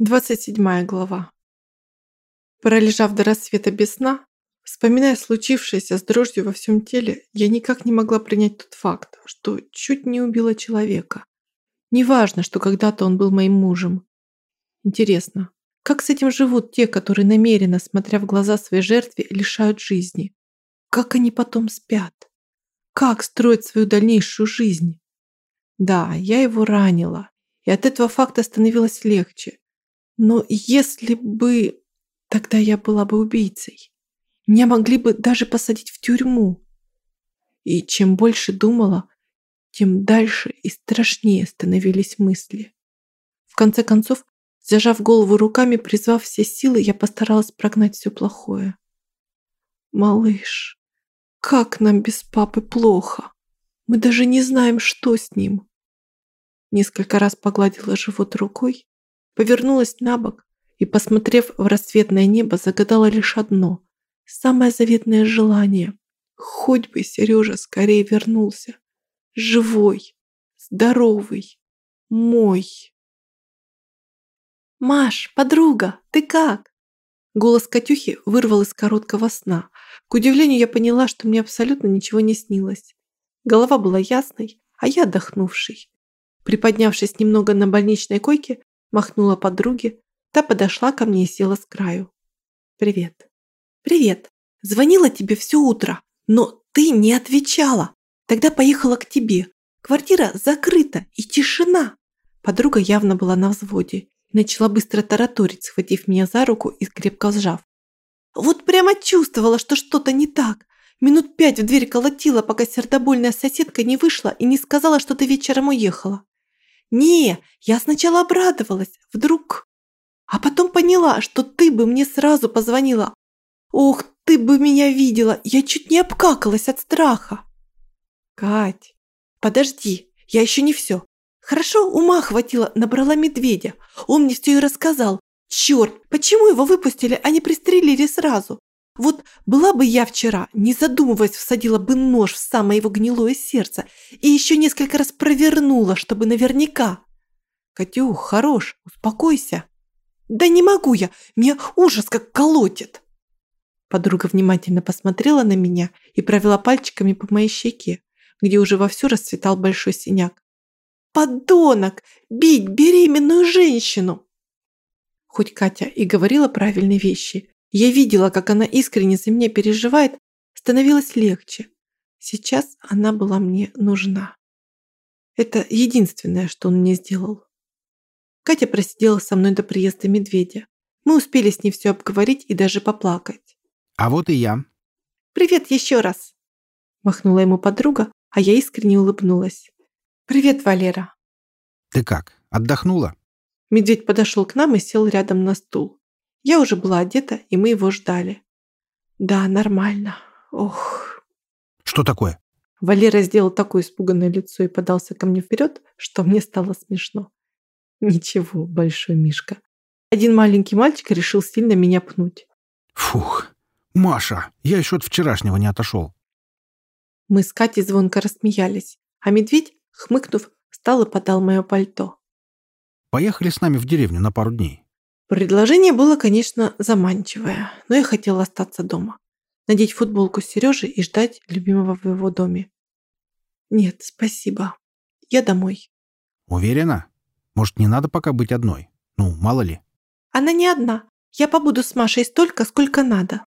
27 глава. Пролежав до рассвета без сна, вспоминая случившееся с дрожью во всем теле, я никак не могла принять тот факт, что чуть не убила человека. Неважно, что когда-то он был моим мужем. Интересно, как с этим живут те, которые намеренно, смотря в глаза своей жертве, лишают жизни? Как они потом спят? Как строят свою дальнейшую жизнь? Да, я его ранила, и от этого факта становилось легче. Но если бы... Тогда я была бы убийцей. Меня могли бы даже посадить в тюрьму. И чем больше думала, тем дальше и страшнее становились мысли. В конце концов, зажав голову руками, призвав все силы, я постаралась прогнать все плохое. «Малыш, как нам без папы плохо! Мы даже не знаем, что с ним!» Несколько раз погладила живот рукой повернулась на бок и, посмотрев в рассветное небо, загадала лишь одно, самое заветное желание. Хоть бы Сережа скорее вернулся. Живой, здоровый, мой. «Маш, подруга, ты как?» Голос Катюхи вырвал из короткого сна. К удивлению, я поняла, что мне абсолютно ничего не снилось. Голова была ясной, а я отдохнувший. Приподнявшись немного на больничной койке, махнула подруге, та подошла ко мне и села с краю. «Привет». «Привет. Звонила тебе все утро, но ты не отвечала. Тогда поехала к тебе. Квартира закрыта и тишина». Подруга явно была на взводе и начала быстро тараторить, схватив меня за руку и крепко сжав. «Вот прямо чувствовала, что что-то не так. Минут пять в дверь колотила, пока сердобольная соседка не вышла и не сказала, что ты вечером уехала. Не, я сначала обрадовалась, вдруг. А потом поняла, что ты бы мне сразу позвонила. Ох, ты бы меня видела, я чуть не обкакалась от страха. Кать, подожди, я еще не все. Хорошо, ума хватило, набрала медведя. Он мне все и рассказал. Черт, почему его выпустили, а не пристрелили сразу? Вот была бы я вчера, не задумываясь, всадила бы нож в самое его гнилое сердце и еще несколько раз провернула, чтобы наверняка. Катюх, хорош, успокойся. Да не могу я, меня ужас как колотит. Подруга внимательно посмотрела на меня и провела пальчиками по моей щеке, где уже вовсю расцветал большой синяк. «Подонок! Бить беременную женщину!» Хоть Катя и говорила правильные вещи, я видела, как она искренне за меня переживает, становилось легче. Сейчас она была мне нужна. Это единственное, что он мне сделал. Катя просидела со мной до приезда медведя. Мы успели с ней все обговорить и даже поплакать. А вот и я. «Привет еще раз!» Махнула ему подруга, а я искренне улыбнулась. «Привет, Валера!» «Ты как, отдохнула?» Медведь подошел к нам и сел рядом на стул. Я уже была одета, и мы его ждали. Да, нормально. Ох. Что такое? Валера сделал такое испуганное лицо и подался ко мне вперед, что мне стало смешно. Ничего, большой Мишка. Один маленький мальчик решил сильно меня пнуть. Фух, Маша, я еще от вчерашнего не отошел. Мы с Катей звонко рассмеялись, а медведь, хмыкнув, встал и подал мое пальто. Поехали с нами в деревню на пару дней. Предложение было, конечно, заманчивое, но я хотела остаться дома, надеть футболку с Сережей и ждать любимого в его доме. Нет, спасибо. Я домой. Уверена? Может, не надо пока быть одной? Ну, мало ли. Она не одна. Я побуду с Машей столько, сколько надо.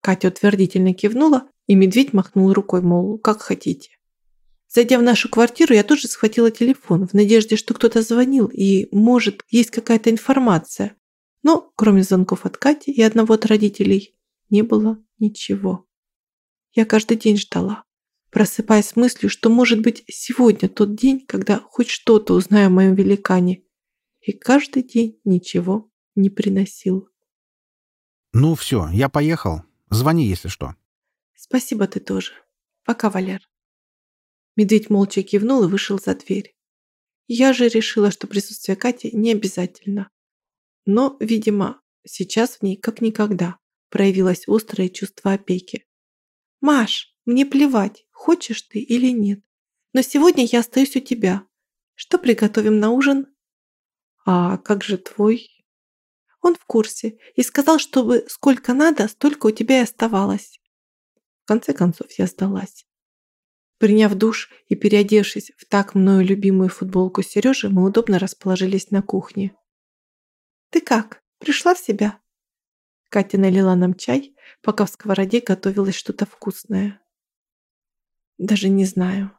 Катя утвердительно кивнула, и медведь махнул рукой, мол, как хотите. Зайдя в нашу квартиру, я тут же схватила телефон в надежде, что кто-то звонил и, может, есть какая-то информация. Но, кроме звонков от Кати и одного от родителей, не было ничего. Я каждый день ждала, просыпаясь с мыслью, что, может быть, сегодня тот день, когда хоть что-то узнаю о моем великане. И каждый день ничего не приносил. Ну все, я поехал. Звони, если что. Спасибо, ты тоже. Пока, Валер. Медведь молча кивнул и вышел за дверь. Я же решила, что присутствие Кати не обязательно. Но, видимо, сейчас в ней как никогда проявилось острое чувство опеки. «Маш, мне плевать, хочешь ты или нет. Но сегодня я остаюсь у тебя. Что приготовим на ужин?» «А как же твой Он в курсе и сказал, чтобы сколько надо, столько у тебя и оставалось. В конце концов я сдалась. Приняв душ и переодевшись в так мною любимую футболку Сережи, мы удобно расположились на кухне. «Ты как? Пришла в себя?» Катя налила нам чай, пока в сковороде готовилось что-то вкусное. Даже не знаю.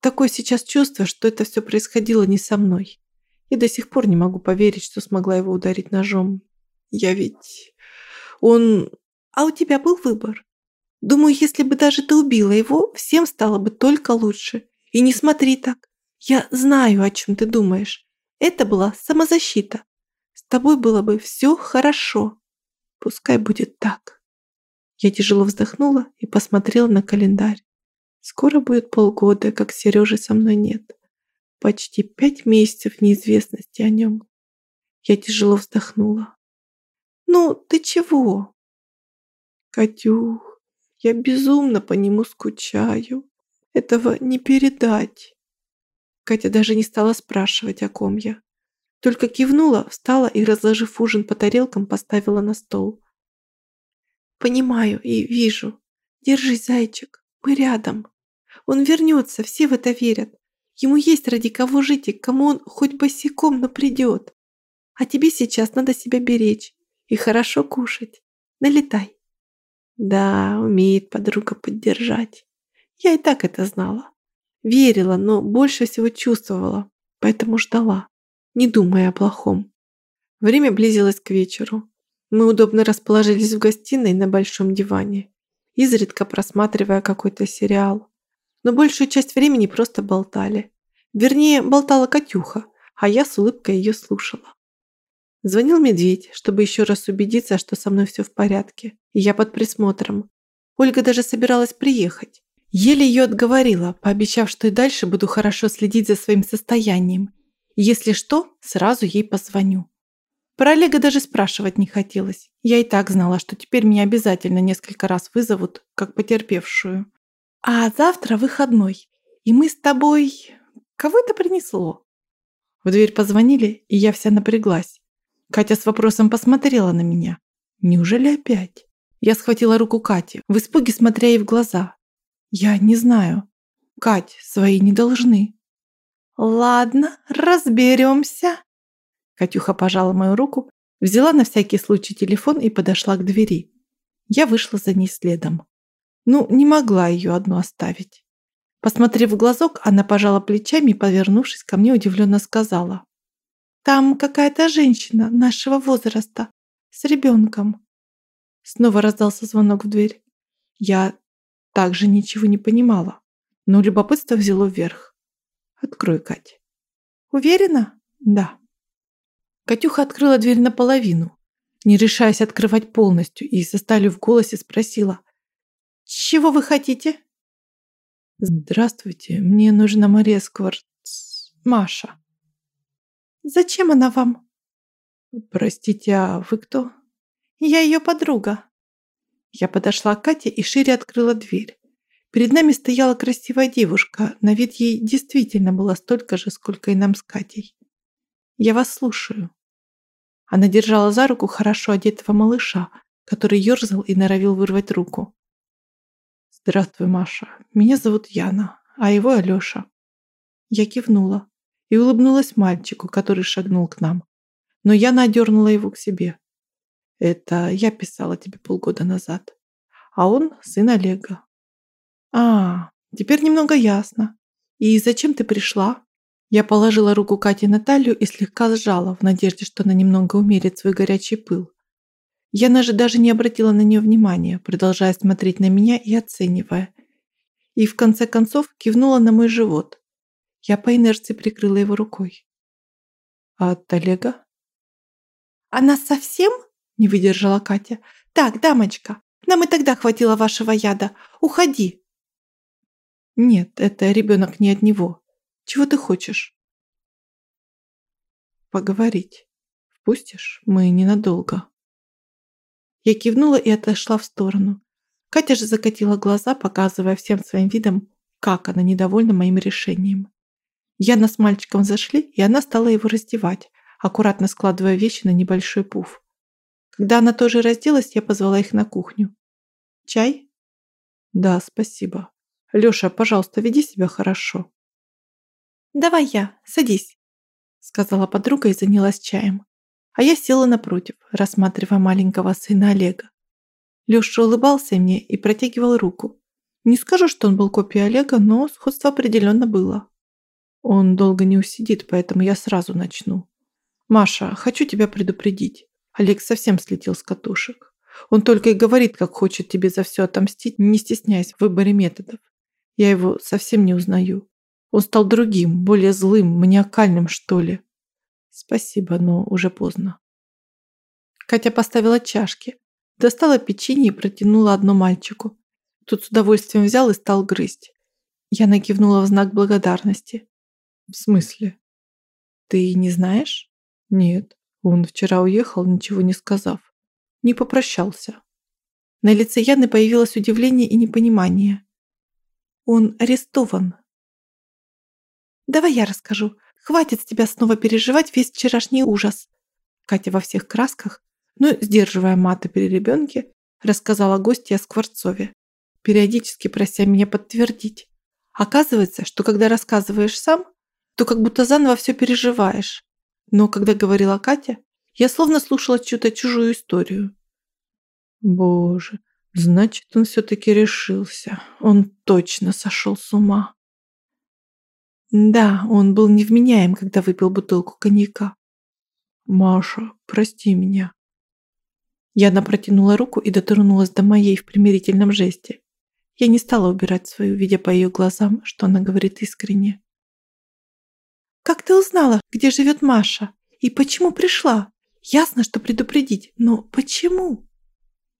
Такое сейчас чувство, что это все происходило не со мной. И до сих пор не могу поверить, что смогла его ударить ножом. Я ведь... Он... А у тебя был выбор? Думаю, если бы даже ты убила его, всем стало бы только лучше. И не смотри так. Я знаю, о чем ты думаешь. Это была самозащита. С тобой было бы все хорошо. Пускай будет так. Я тяжело вздохнула и посмотрела на календарь. Скоро будет полгода, как Сережи со мной нет. Почти пять месяцев неизвестности о нем. Я тяжело вздохнула. «Ну, ты чего?» «Катюх, я безумно по нему скучаю. Этого не передать. Катя даже не стала спрашивать, о ком я. Только кивнула, встала и, разложив ужин по тарелкам, поставила на стол. «Понимаю и вижу. Держись, зайчик, мы рядом. Он вернется, все в это верят. Ему есть ради кого жить и кому он хоть босиком, но придет. А тебе сейчас надо себя беречь и хорошо кушать. Налетай. Да, умеет подруга поддержать. Я и так это знала. Верила, но больше всего чувствовала, поэтому ждала, не думая о плохом. Время близилось к вечеру. Мы удобно расположились в гостиной на большом диване, изредка просматривая какой-то сериал. Но большую часть времени просто болтали. Вернее, болтала Катюха, а я с улыбкой ее слушала. Звонил медведь, чтобы еще раз убедиться, что со мной все в порядке, и я под присмотром. Ольга даже собиралась приехать. Еле ее отговорила, пообещав, что и дальше буду хорошо следить за своим состоянием. Если что, сразу ей позвоню. Про Олега даже спрашивать не хотелось. Я и так знала, что теперь меня обязательно несколько раз вызовут, как потерпевшую. А завтра выходной, и мы с тобой... Кого это принесло? В дверь позвонили, и я вся напряглась. Катя с вопросом посмотрела на меня. Неужели опять? Я схватила руку Кати, в испуге смотря ей в глаза. Я не знаю. Кать, свои не должны. Ладно, разберемся. Катюха пожала мою руку, взяла на всякий случай телефон и подошла к двери. Я вышла за ней следом. Ну, не могла ее одну оставить. Посмотрев в глазок, она пожала плечами и, повернувшись ко мне, удивленно сказала. Там какая-то женщина нашего возраста с ребенком. Снова раздался звонок в дверь. Я также ничего не понимала, но любопытство взяло вверх. Открой, Кать. Уверена? Да. Катюха открыла дверь наполовину, не решаясь открывать полностью, и со сталью в голосе спросила. «Чего вы хотите?» «Здравствуйте, мне нужна Мария Скворц... Маша». Зачем она вам? Простите, а вы кто? Я ее подруга. Я подошла к Кате и шире открыла дверь. Перед нами стояла красивая девушка, на вид ей действительно было столько же, сколько и нам с Катей. Я вас слушаю. Она держала за руку хорошо одетого малыша, который ерзал и норовил вырвать руку. «Здравствуй, Маша. Меня зовут Яна, а его Алёша». Я кивнула и улыбнулась мальчику, который шагнул к нам. Но я надернула его к себе. Это я писала тебе полгода назад. А он сын Олега. А, теперь немного ясно. И зачем ты пришла? Я положила руку Кате на талию и слегка сжала, в надежде, что она немного умерит свой горячий пыл. Яна же даже не обратила на нее внимания, продолжая смотреть на меня и оценивая. И в конце концов кивнула на мой живот, я по инерции прикрыла его рукой. «А от Олега?» «Она совсем?» – не выдержала Катя. «Так, дамочка, нам и тогда хватило вашего яда. Уходи!» «Нет, это ребенок не от него. Чего ты хочешь?» «Поговорить. Впустишь? Мы ненадолго». Я кивнула и отошла в сторону. Катя же закатила глаза, показывая всем своим видом, как она недовольна моим решением. Яна с мальчиком зашли, и она стала его раздевать, аккуратно складывая вещи на небольшой пуф. Когда она тоже разделась, я позвала их на кухню. «Чай?» «Да, спасибо. Лёша, пожалуйста, веди себя хорошо». «Давай я, садись», сказала подруга и занялась чаем. А я села напротив, рассматривая маленького сына Олега. Лёша улыбался мне и протягивал руку. Не скажу, что он был копией Олега, но сходство определенно было. Он долго не усидит, поэтому я сразу начну. Маша, хочу тебя предупредить. Олег совсем слетел с катушек. Он только и говорит, как хочет тебе за все отомстить, не стесняясь в выборе методов. Я его совсем не узнаю. Он стал другим, более злым, маниакальным, что ли. Спасибо, но уже поздно. Катя поставила чашки, достала печенье и протянула одно мальчику. Тут с удовольствием взял и стал грызть. Я накивнула в знак благодарности. В смысле? Ты не знаешь? Нет. Он вчера уехал, ничего не сказав. Не попрощался. На лице Яны появилось удивление и непонимание. Он арестован. Давай я расскажу. Хватит с тебя снова переживать весь вчерашний ужас. Катя во всех красках, но, сдерживая маты при ребенке, рассказала гостье о Скворцове, периодически прося меня подтвердить. Оказывается, что когда рассказываешь сам, то как будто заново все переживаешь. Но когда говорила Катя, я словно слушала чью-то чужую историю. Боже, значит, он все-таки решился. Он точно сошел с ума. Да, он был невменяем, когда выпил бутылку коньяка. Маша, прости меня. Яна протянула руку и дотронулась до моей в примирительном жесте. Я не стала убирать свою, видя по ее глазам, что она говорит искренне. «Как ты узнала, где живет Маша? И почему пришла? Ясно, что предупредить, но почему?»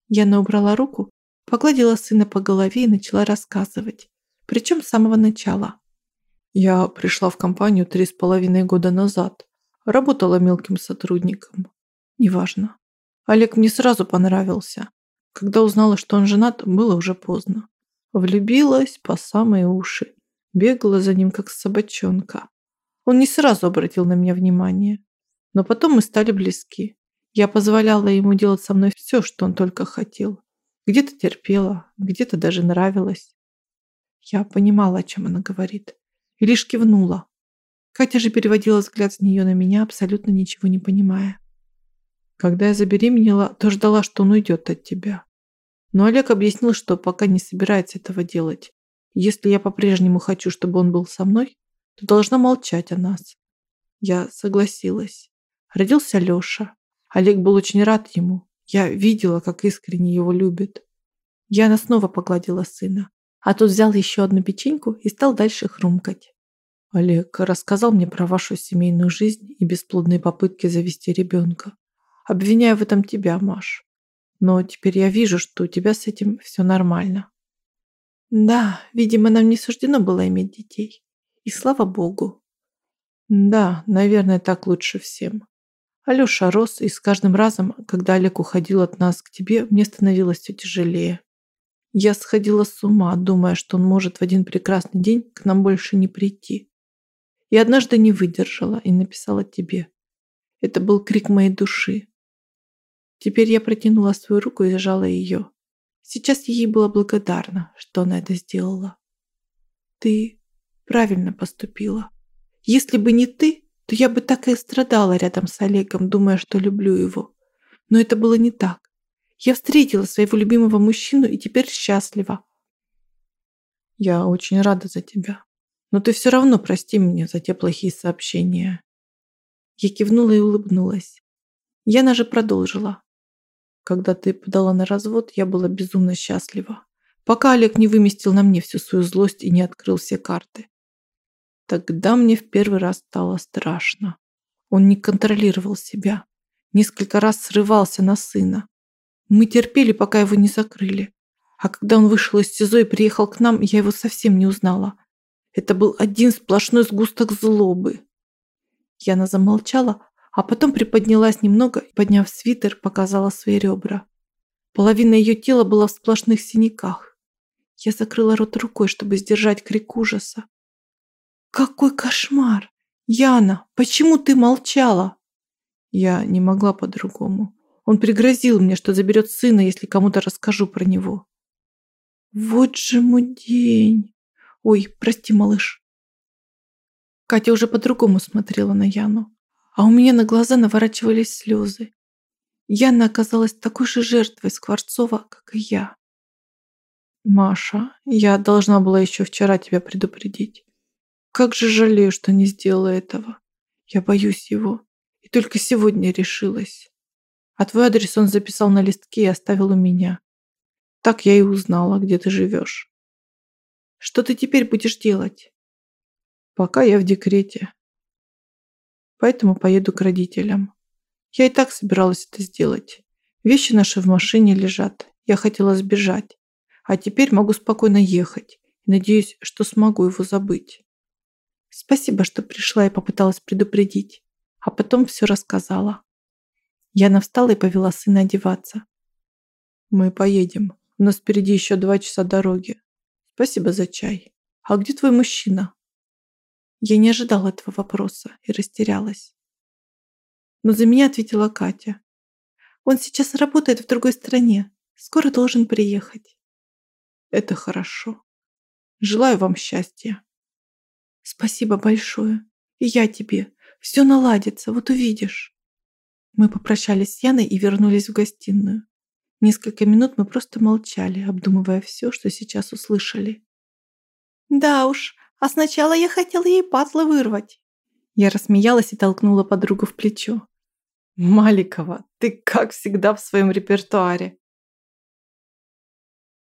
Яна убрала руку, погладила сына по голове и начала рассказывать. Причем с самого начала. Я пришла в компанию три с половиной года назад. Работала мелким сотрудником. Неважно. Олег мне сразу понравился. Когда узнала, что он женат, было уже поздно. Влюбилась по самые уши. Бегала за ним, как собачонка. Он не сразу обратил на меня внимание. Но потом мы стали близки. Я позволяла ему делать со мной все, что он только хотел. Где-то терпела, где-то даже нравилась. Я понимала, о чем она говорит и лишь кивнула. Катя же переводила взгляд с нее на меня, абсолютно ничего не понимая. Когда я забеременела, то ждала, что он уйдет от тебя. Но Олег объяснил, что пока не собирается этого делать. Если я по-прежнему хочу, чтобы он был со мной, то должна молчать о нас. Я согласилась. Родился Леша. Олег был очень рад ему. Я видела, как искренне его любит. Яна снова погладила сына а тот взял еще одну печеньку и стал дальше хрумкать. Олег рассказал мне про вашу семейную жизнь и бесплодные попытки завести ребенка. Обвиняю в этом тебя, Маш. Но теперь я вижу, что у тебя с этим все нормально. Да, видимо, нам не суждено было иметь детей. И слава богу. Да, наверное, так лучше всем. Алёша рос, и с каждым разом, когда Олег уходил от нас к тебе, мне становилось все тяжелее. Я сходила с ума, думая, что он может в один прекрасный день к нам больше не прийти. И однажды не выдержала и написала тебе. Это был крик моей души. Теперь я протянула свою руку и сжала ее. Сейчас ей была благодарна, что она это сделала. Ты правильно поступила. Если бы не ты, то я бы так и страдала рядом с Олегом, думая, что люблю его. Но это было не так. Я встретила своего любимого мужчину и теперь счастлива. Я очень рада за тебя. Но ты все равно прости меня за те плохие сообщения. Я кивнула и улыбнулась. Яна же продолжила. Когда ты подала на развод, я была безумно счастлива. Пока Олег не выместил на мне всю свою злость и не открыл все карты. Тогда мне в первый раз стало страшно. Он не контролировал себя. Несколько раз срывался на сына. Мы терпели, пока его не закрыли. А когда он вышел из СИЗО и приехал к нам, я его совсем не узнала. Это был один сплошной сгусток злобы. Яна замолчала, а потом приподнялась немного и, подняв свитер, показала свои ребра. Половина ее тела была в сплошных синяках. Я закрыла рот рукой, чтобы сдержать крик ужаса. «Какой кошмар! Яна, почему ты молчала?» Я не могла по-другому. Он пригрозил мне, что заберет сына, если кому-то расскажу про него. Вот же мой день. Ой, прости, малыш. Катя уже по-другому смотрела на Яну, а у меня на глаза наворачивались слезы. Яна оказалась такой же жертвой Скворцова, как и я. Маша, я должна была еще вчера тебя предупредить. Как же жалею, что не сделала этого. Я боюсь его. И только сегодня решилась. А твой адрес он записал на листке и оставил у меня. Так я и узнала, где ты живешь. Что ты теперь будешь делать? Пока я в декрете. Поэтому поеду к родителям. Я и так собиралась это сделать. Вещи наши в машине лежат. Я хотела сбежать. А теперь могу спокойно ехать. Надеюсь, что смогу его забыть. Спасибо, что пришла и попыталась предупредить. А потом все рассказала. Яна встала и повела сына одеваться. «Мы поедем. У нас впереди еще два часа дороги. Спасибо за чай. А где твой мужчина?» Я не ожидала этого вопроса и растерялась. Но за меня ответила Катя. «Он сейчас работает в другой стране. Скоро должен приехать». «Это хорошо. Желаю вам счастья». «Спасибо большое. И я тебе. Все наладится, вот увидишь». Мы попрощались с Яной и вернулись в гостиную. Несколько минут мы просто молчали, обдумывая все, что сейчас услышали. «Да уж, а сначала я хотела ей патлы вырвать». Я рассмеялась и толкнула подругу в плечо. «Маликова, ты как всегда в своем репертуаре.